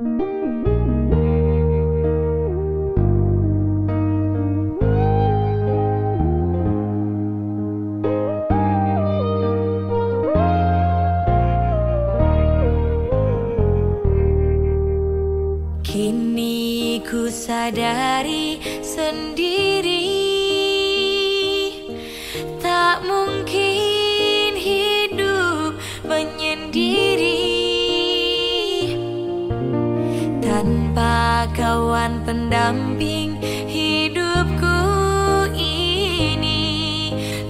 Kini ku sadari sendiri Tak mungkin Tanpa kawan pendamping hidupku ini.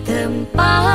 Tempat